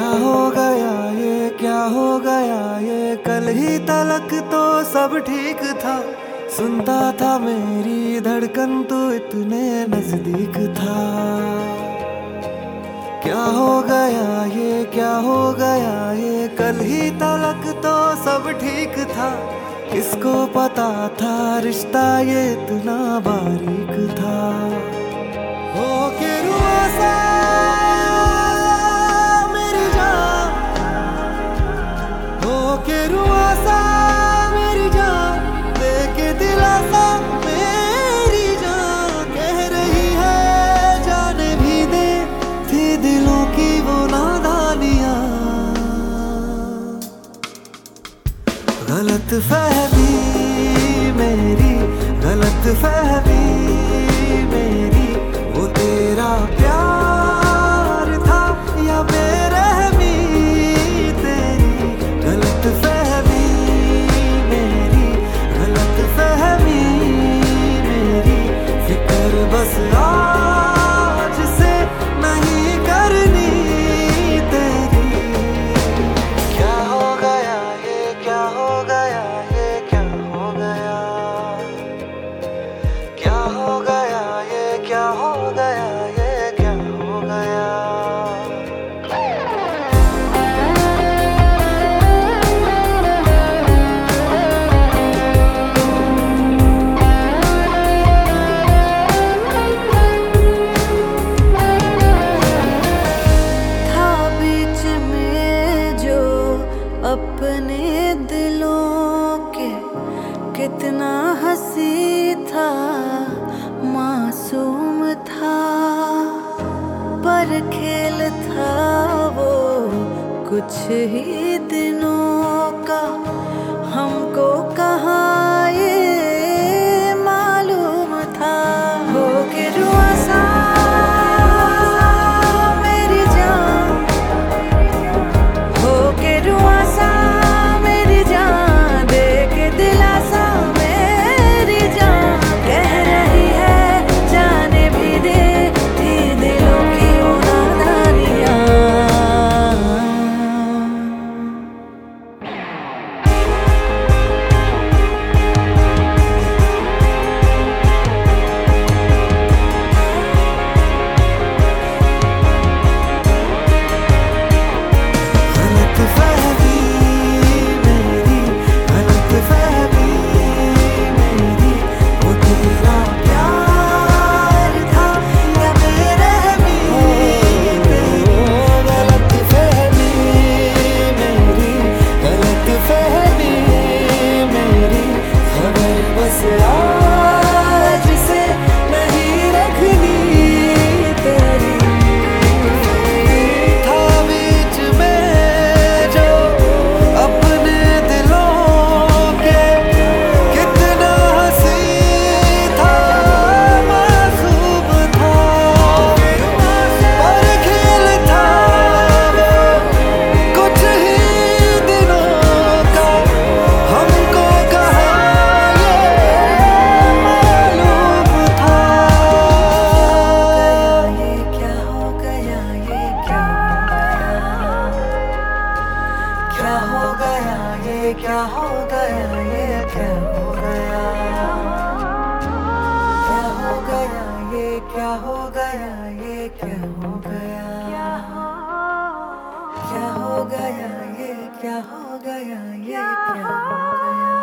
हो गया ये, क्या हो गया ये? कल ही तलक तो सब ठीक था। सुनता था मेरी धड़कन तो इतने नज़दीक था। क्या हो गया ये, क्या हो गया ये? कल ही तलक तो सब ठीक था। किसको पता था रिश्ता ये इतना बारीक था। हो के रुआसा मेरी गलत मेरी, गलत फहमी मेरी। वो तेरा प्यार था या तेरी? गलत फहमी मेरी, गलत फहमी मेरी। फ़िक्र बस हँसी था मासूम था पर खेल था वो कुछ ही दिनों खबर बस क्या हो गया ये? क्या हो गया? क्या हो गया ये? क्या हो गया ये? क्या हो गया? क्या हो गया ये? क्या हो गया ये? क्या हो